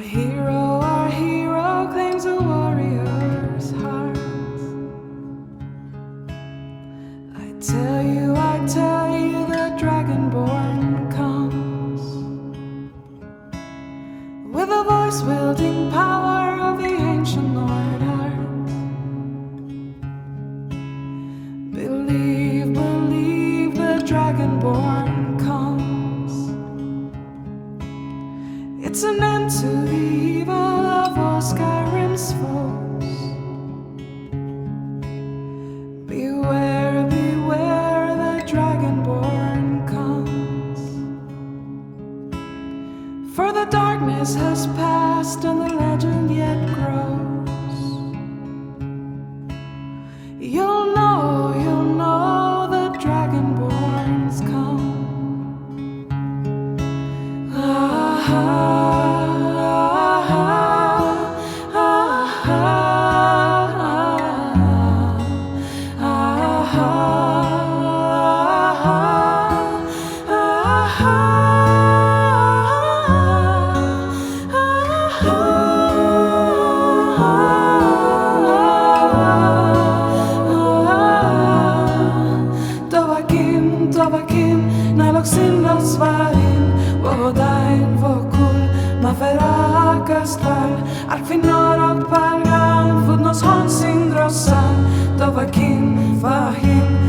hero, our hero claims a warrior's heart. I tell you, I tell you, the dragonborn comes with a voice wielding power of the ancient Lord Heart. Believe, believe, the dragonborn It's an end to the evil of all Skyrim's foes. Beware, beware, the dragonborn comes. For the darkness has passed and the legend yet grows. Dovakin, Dovakin, Naloksin Losvarin, Wodain Vokul, Maferakastal, Arfinor och Pargan, Fudnos Honsin Drossan, Dovakin, Fahim,